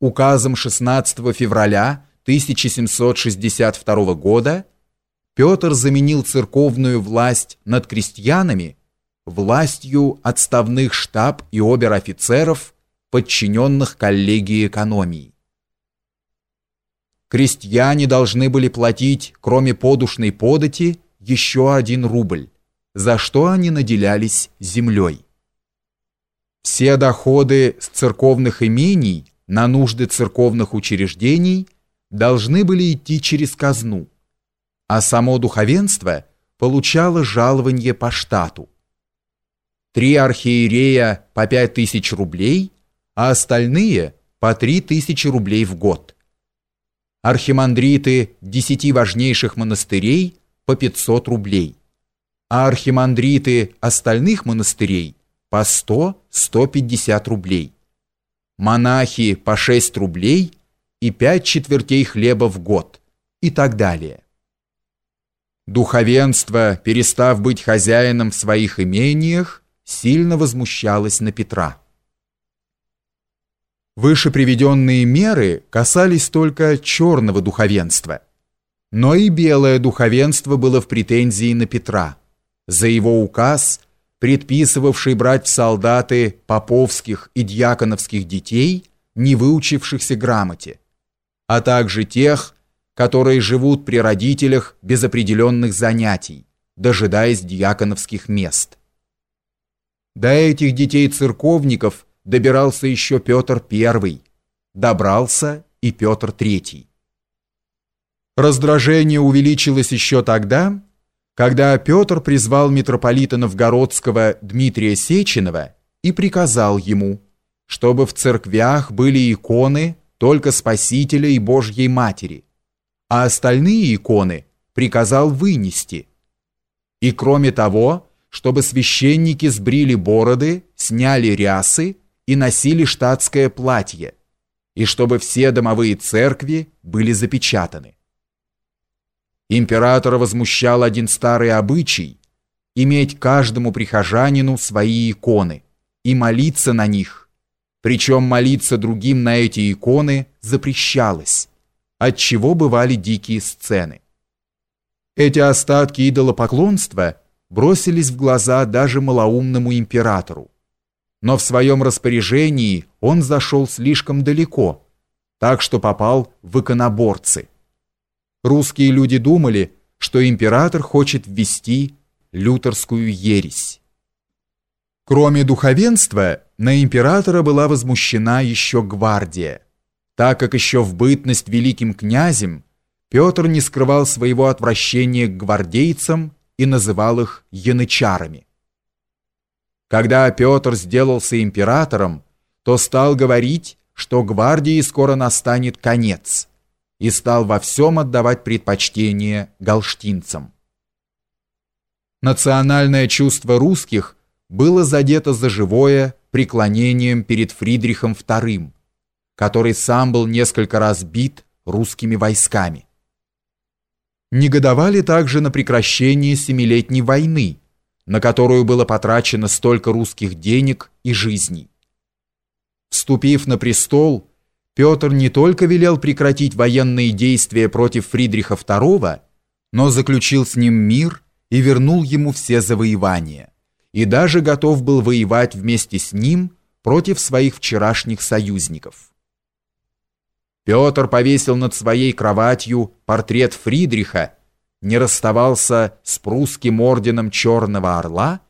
указом 16 февраля 1762 года Петр заменил церковную власть над крестьянами властью отставных штаб и обер-офицеров, подчиненных коллегии экономии. Крестьяне должны были платить, кроме подушной подати, еще один рубль, за что они наделялись землей. Все доходы с церковных имений на нужды церковных учреждений должны были идти через казну, а само духовенство получало жалование по штату. Три архиерея по пять тысяч рублей, а остальные по три тысячи рублей в год. Архимандриты десяти важнейших монастырей по 500 рублей, а архимандриты остальных монастырей по 100-150 рублей монахи по 6 рублей и 5 четвертей хлеба в год и так далее. Духовенство, перестав быть хозяином в своих имениях, сильно возмущалось на Петра. Выше приведенные меры касались только черного духовенства, но и белое духовенство было в претензии на Петра за его указ предписывавший брать в солдаты поповских и дьяконовских детей, не выучившихся грамоте, а также тех, которые живут при родителях без определенных занятий, дожидаясь дьяконовских мест. До этих детей-церковников добирался еще Петр I, добрался и Петр III. Раздражение увеличилось еще тогда, когда Петр призвал митрополита Новгородского Дмитрия Сеченова и приказал ему, чтобы в церквях были иконы только Спасителя и Божьей Матери, а остальные иконы приказал вынести. И кроме того, чтобы священники сбрили бороды, сняли рясы и носили штатское платье, и чтобы все домовые церкви были запечатаны. Императора возмущал один старый обычай иметь каждому прихожанину свои иконы и молиться на них. Причем молиться другим на эти иконы запрещалось, от чего бывали дикие сцены. Эти остатки идолопоклонства бросились в глаза даже малоумному императору. Но в своем распоряжении он зашел слишком далеко, так что попал в иконоборцы – русские люди думали, что император хочет ввести лютерскую ересь. Кроме духовенства, на императора была возмущена еще гвардия, так как еще в бытность великим князем Петр не скрывал своего отвращения к гвардейцам и называл их янычарами. Когда Петр сделался императором, то стал говорить, что гвардии скоро настанет конец – и стал во всем отдавать предпочтение галштинцам. Национальное чувство русских было задето за живое преклонением перед Фридрихом II, который сам был несколько раз бит русскими войсками. Негодовали также на прекращение Семилетней войны, на которую было потрачено столько русских денег и жизней. Вступив на престол, Петр не только велел прекратить военные действия против Фридриха II, но заключил с ним мир и вернул ему все завоевания, и даже готов был воевать вместе с ним против своих вчерашних союзников. Петр повесил над своей кроватью портрет Фридриха, не расставался с прусским орденом Черного Орла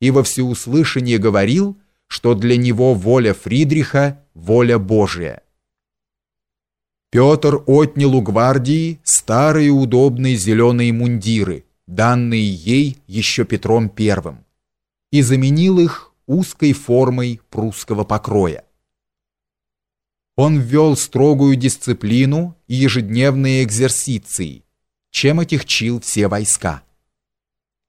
и во всеуслышание говорил, что для него воля Фридриха – воля Божия. Петр отнял у гвардии старые удобные зеленые мундиры, данные ей еще Петром I, и заменил их узкой формой прусского покроя. Он ввел строгую дисциплину и ежедневные экзерсиции, чем отягчил все войска.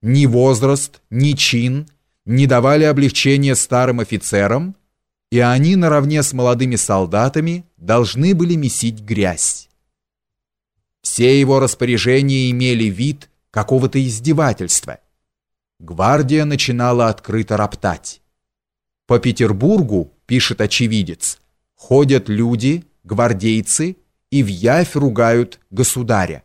Ни возраст, ни чин не давали облегчения старым офицерам, и они наравне с молодыми солдатами должны были месить грязь. Все его распоряжения имели вид какого-то издевательства. Гвардия начинала открыто роптать. По Петербургу, пишет очевидец, ходят люди, гвардейцы и в явь ругают государя.